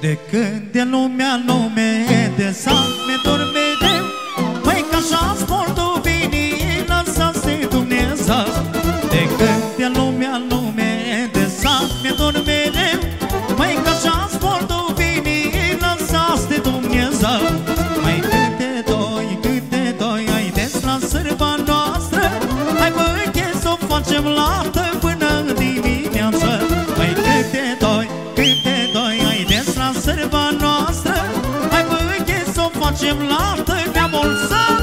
De când e lumea lume De sat mi dor facem la tăi de mulți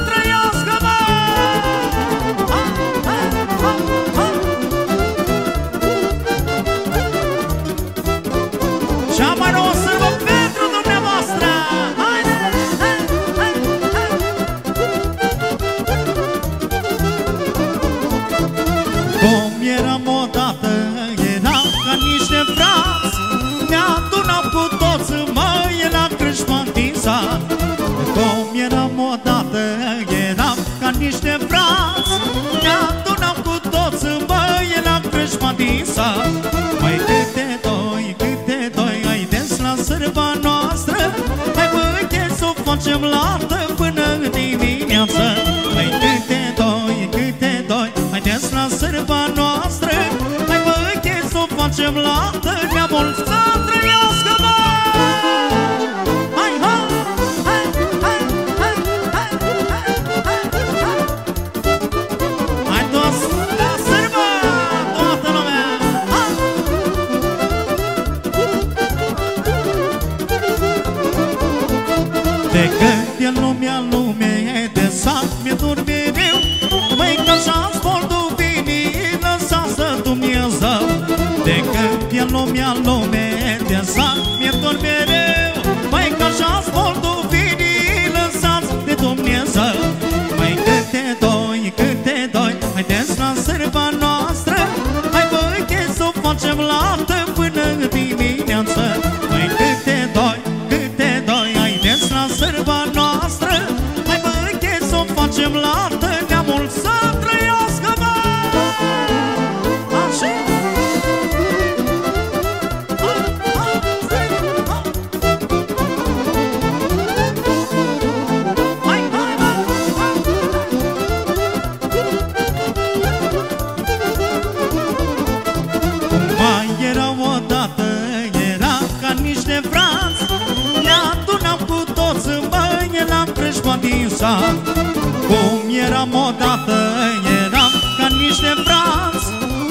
crâșma din sat Mai câte doi, câte doi, haideți la sârba noastră. Hai băi, că să o facem lată până dimineață. Mai câte doi, câte doi, haideți la sârba noastră. Hai băi, că să o facem lată Neamul să trăiască, lumea lume De sat mi-e dor mereu. Măi că așa sportul vine Lăsați de Dumnezeu. Măi câte doi, câte doi Haideți la sârba noastră. Hai băi că să o facem lată Până dimineață preșpa din sat Cum eram odată, eram ca niște frați.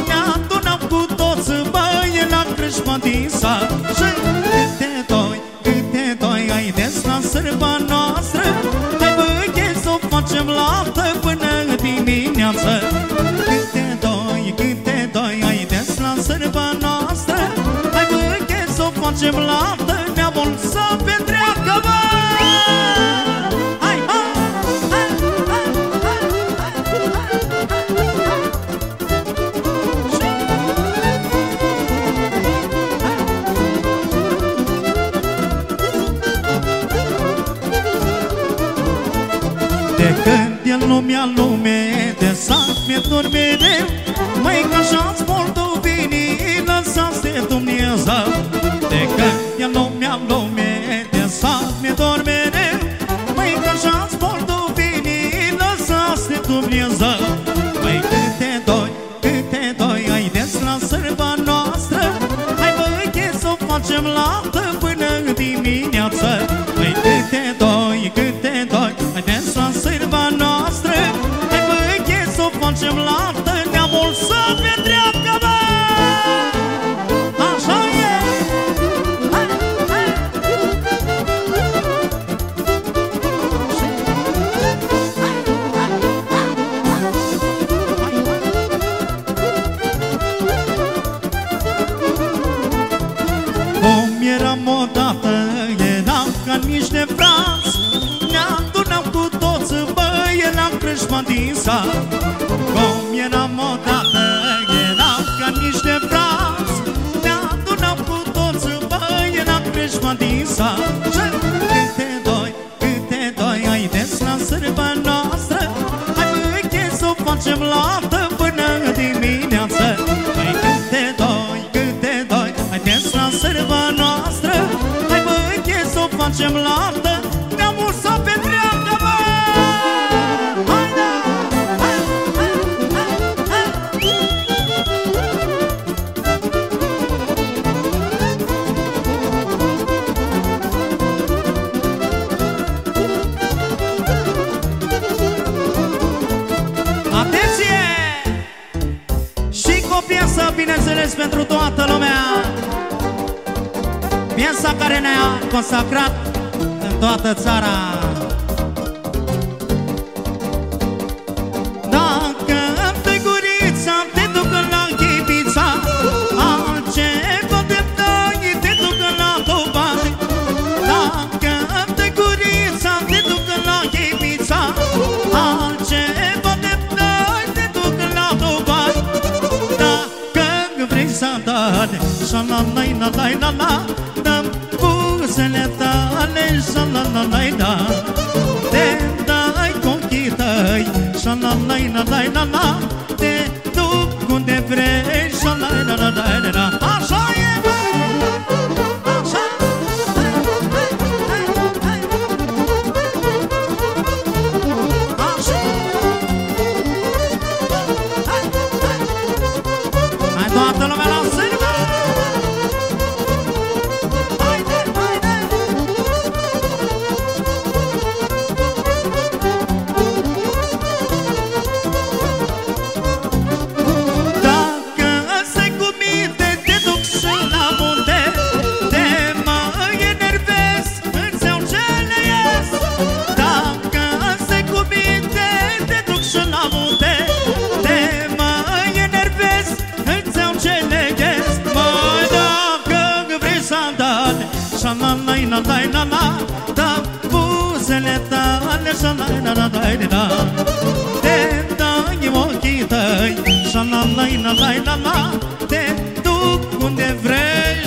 Ne adunam cu toți în băie la creșpa din sat Și câte doi, câte doi, haideți la sârba noastră. Hai băi că să o facem lată până dimineață? Câte doi, câte doi, haideți la sârba noastră. Hai băi că să o facem lată Neamul să petreacă, e lumea lume De sat mi-e dor mereu Măi că așa sportul vine Lăsați de Dumnezeu. De când e lumea lume De sat mi-e dor mereu Măi că așa sportul vine Lăsați de Dumnezeu. Măi câte doi, câte doi Haideți la sârba noastră. Hai băi că să o facem lată Până dimineață la crâșma din sat. Cum eram odată, eram ca niște frați. Ne adunam cu toți băie la crâșma din sat. Și câte doi, câte doi, haideți la sârba noastră. Hai băi că să o facem lată până dimineață Mulțumesc pentru toată lumea. Piesa care ne-a consacrat în toată țara. zadare Șalalai-la-lai-la-la Dăm buzele tale Șalalai-la Te dai cu ochii tăi Șalalai-la-lai-la-la Te duc unde vrei Șalalai-la-lai-la Așa-i! na dai na na Da buzele tale și na na na dai na na Te dai ochii tăi și na na na na na Te duc unde vrei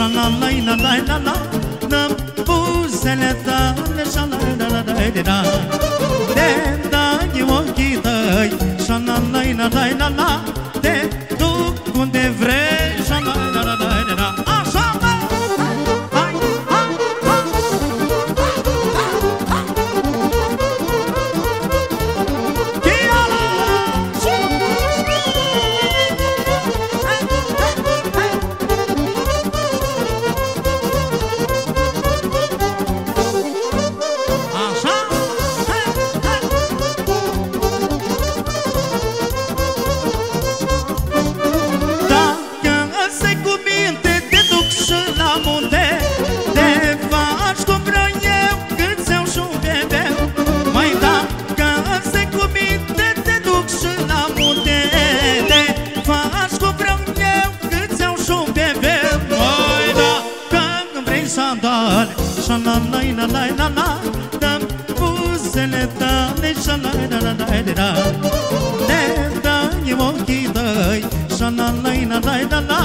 şalallayna day la la Nam buzele da le şalayna la na de da De da gi o shana day ina day la na, De duk unde vrei shana na na na na Devda një mokitëj Shana na na na na na